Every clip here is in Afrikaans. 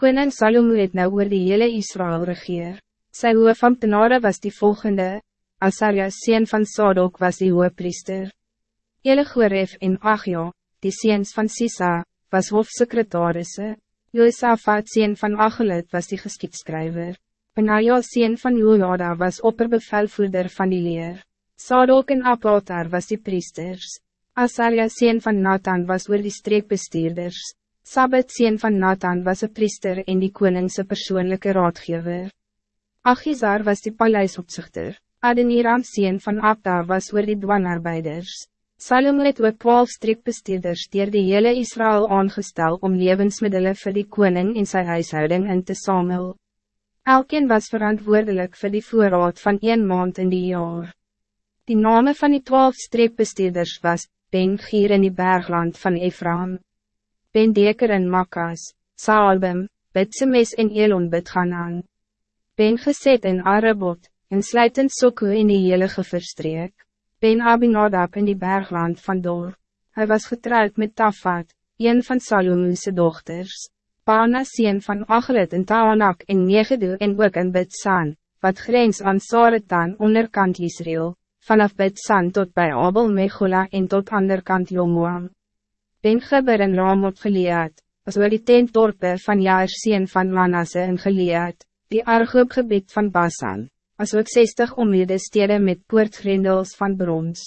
Koning Salomo het nou oor die hele Israël regeer. Sy hoofambtenare was die volgende, Asaria sien van Sadok was die hoofpriester. Elegoref en Achja, die seens van Sisa, was hoofsekretarisse. Josafat sien van Achelet was die geskiedskrijver. Benaja sien van Jojada was opperbevelvoerder van die leer. Sadok en Apotar was die priesters. Asaria sien van Nathan was oor die streekbestuurders. Sabbat sien van Nathan was een priester en die koningse persoonlijke raadgever. Achizar was die paleisopzichter. Adeniram sien van Abda was oor die dwanarbeiders. Salom het ook twaalf streekbestuurders dier die hele Israël aangestel om levensmiddelen voor die koning in zijn huishouding in te samel. Elkeen was verantwoordelijk voor die voorraad van een maand in die jaar. Die name van die twaalf streekbestuurders was, Ben Gier in die bergland van Ephraim. Ben Deker en Makas, Saalbem, Bitsemes en Elon Bitganan. Ben Geset en Arabot, en sluitend Soko in die heilige verstreek. Ben Abinadab in die bergland van Dor. Hij was getrouwd met Tafat, een van Salomoese dochters. Paana sien van Achlet en Taanak en Megedo en ook in Bitsan, wat grens aan Saretan onderkant Israël, vanaf Bitsan tot bij Abel Mechola en tot anderkant Jomoam. Ben Gibber en Ramot geleerd, as oor die tentdorpe van Jaar sien van Manasse en geleerd, die argoopgebied van Basan, as ook 60 omlede stede met poortgrendels van brons.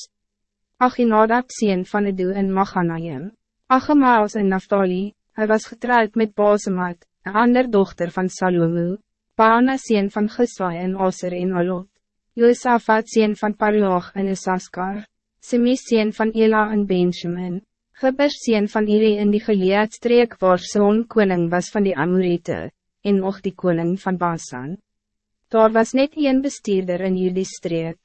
Achinadab sien van Edu en Machanaim, Achemaas en Naftali, hij was getrouwd met Basemat, een ander dochter van Salomo, Paana sien van Geswa en Oser en Alot, Josafat sien van Parloch en Isaskar, Semis sien van Ela en Benjamin, Gebers sien van Iri in die geleedstreek waar zoon koning was van die Amorite, en nog die koning van Basan. Daar was net een bestuurder in jullie streek.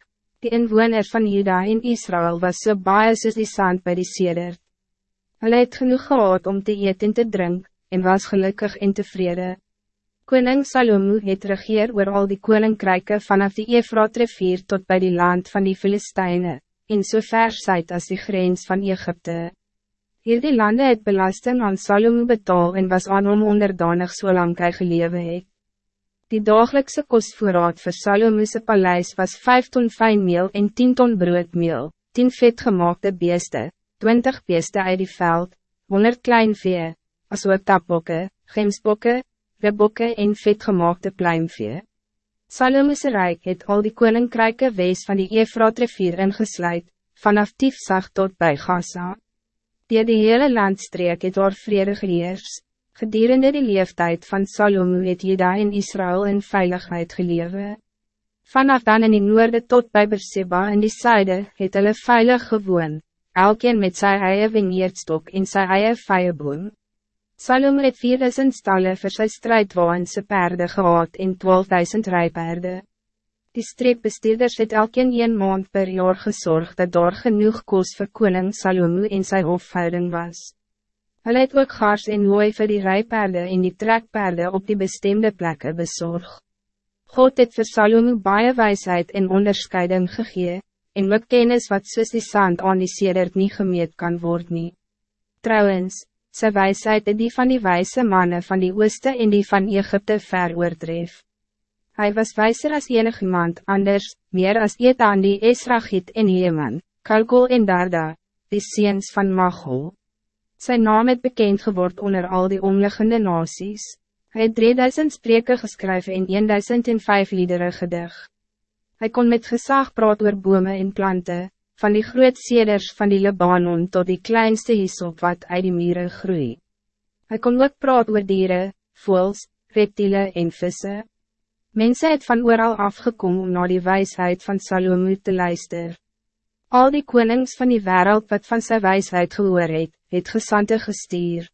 Die inwoner van Juda in Israël was so baie soos die sand bij die sedert. Hulle het genoeg gehad om te eten en te drink, en was gelukkig en tevreden. Koning Salomo het regeer oor al die koninkryke vanaf die Efraat rivier tot bij die land van die Filistijnen, in so ver syd as die grens van Egypte. Hierdie lande het belasting aan Salomo betaal en was aan hom onderdanig solang hy gelewe het. Die dagelijkse kostvoorraad vir Salomo'se paleis was 5 ton fijnmeel en 10 ton broodmeel, 10 vetgemaakte beeste, 20 beeste uit die veld, 100 klein vee, as ook tapbokke, gemsbokke, ribbokke en vetgemaakte pluimvee. Salomo'se rijk het al die koninkryke wees van die Efraat rivier ingesluid, vanaf Tiefsag tot bij Gaza. Die die hele landstreek het waar vrede geheers. Gedurende die leeftijd van Salomo het Jeda in Israël in veiligheid gelewe. Vanaf dan in die noorde tot bij Berseba in die zuide het hulle veilig gewoon, elkeen met sy eie vineerdstok en sy eie vijeboom. Salomo het 4000 stalle vir sy strijdwaanse perde gehad en 12.000 rijperde. Die streekbestuurders het elkeen een maand per jaar gezorgd dat daar genoeg koos vir koning Salomo en sy hofhouding was. Hulle het ook gaars en hooi vir die rijperde en die trekperde op die bestemde plekken bezorg. God het vir Salomo baie wijsheid en onderscheiding gegee, en ook kennis wat soos die sand aan die sedert nie gemeet kan worden. nie. Trouwens, sy wijsheid het die van die wijze mannen van die ooste en die van Egypte ver oordreef. Hij was wijzer als enig iemand anders, meer als Etan die Esrachit en Heeman, Kalkol en Darda, die seens van Machol. Zijn naam het bekend geword onder al die omliggende nasies. Hij het 3000 spreken geschreven in 1005 liederen gedig. Hij kon met gezag praat oor bome en planten, van die groot seders van die Libanon tot die kleinste hisop wat uit die mieren groei. Hij kon ook praat oor dieren, voels, reptielen en vissen. Mensen het van ooral afgekom om naar die wijsheid van Salomo te luisteren. Al die konings van die wereld wat van zijn wijsheid gehoor het, het gesante gestuur.